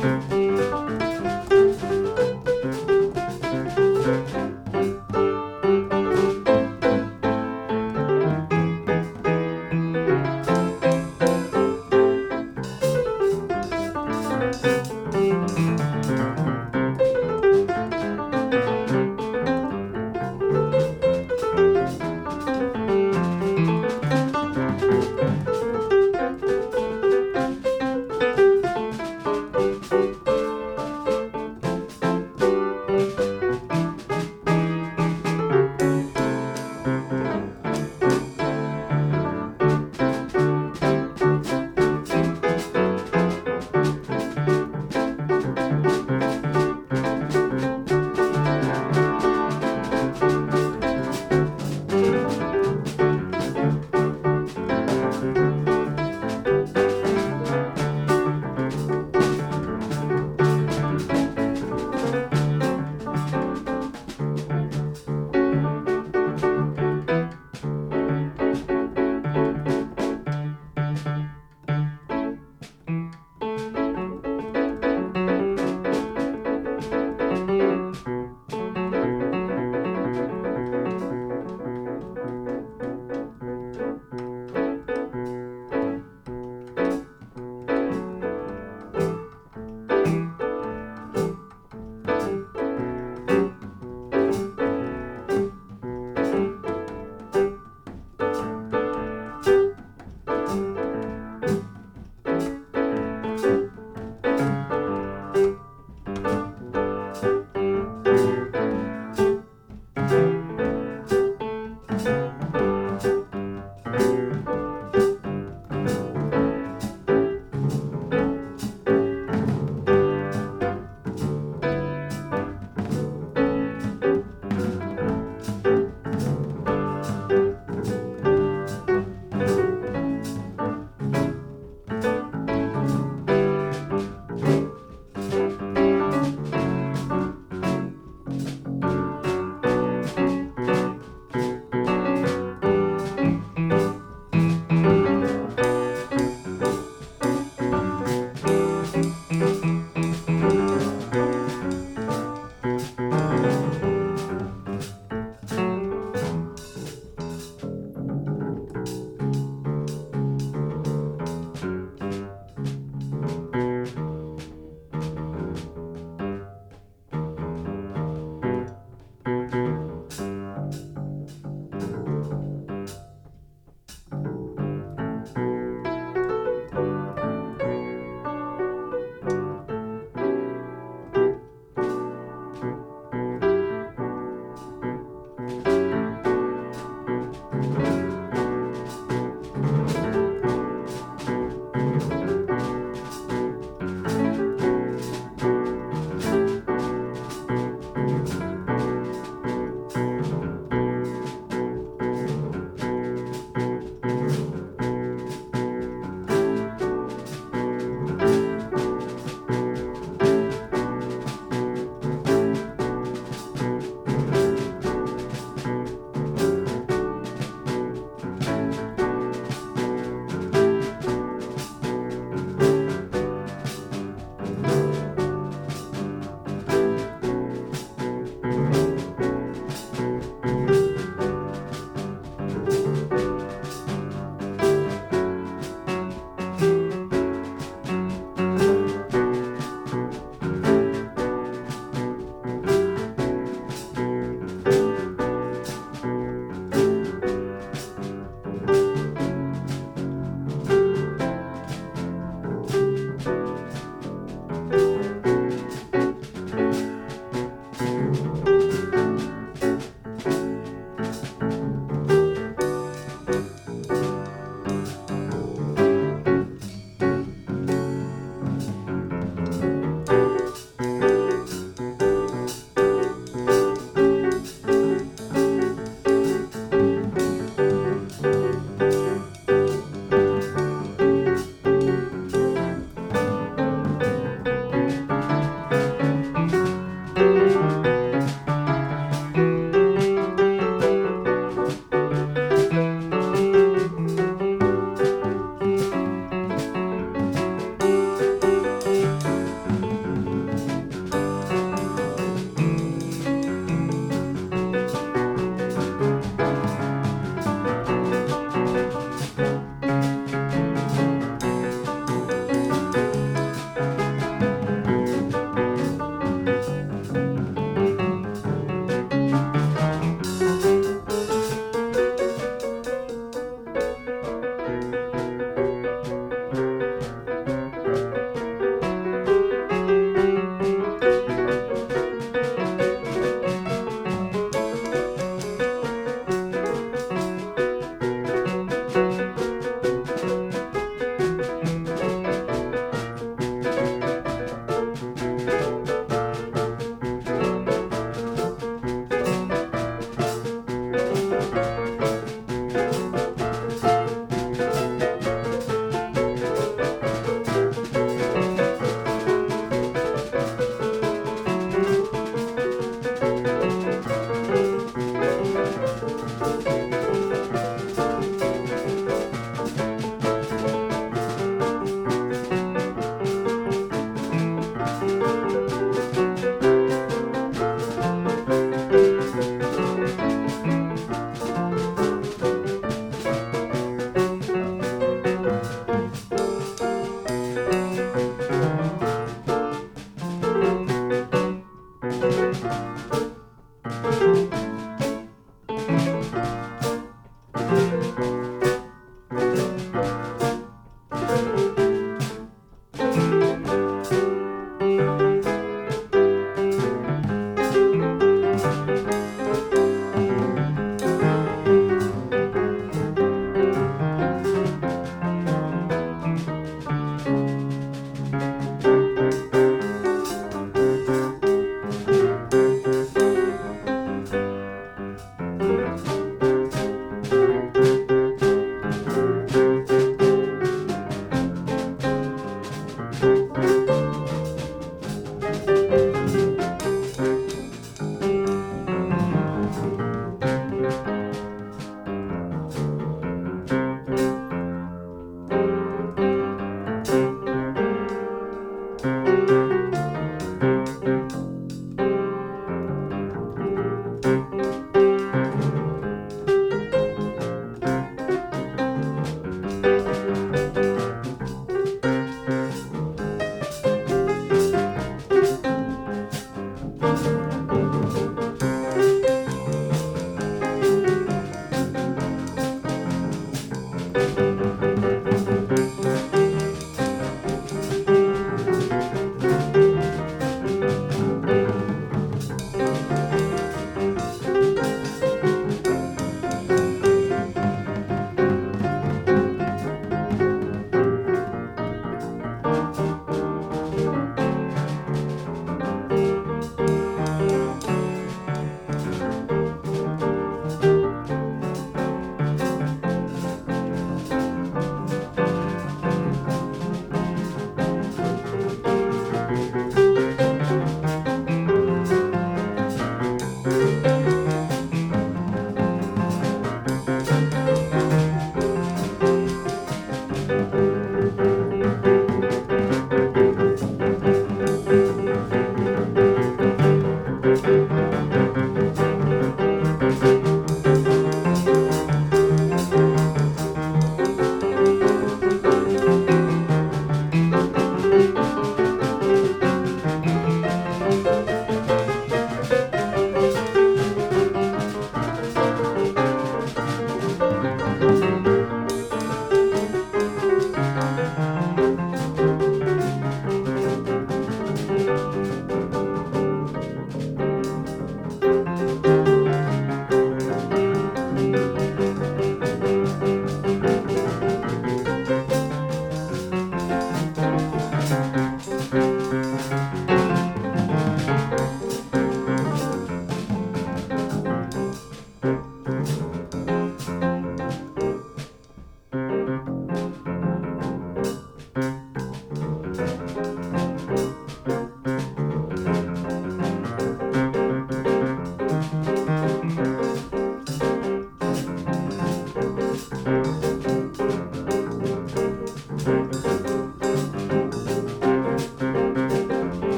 Bye.